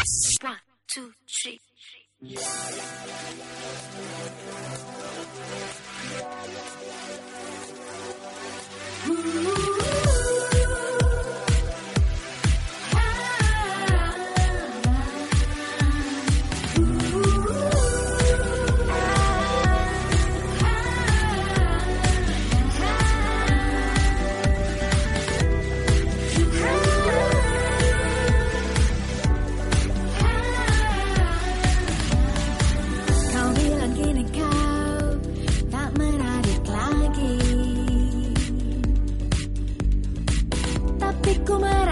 One, two, three. merah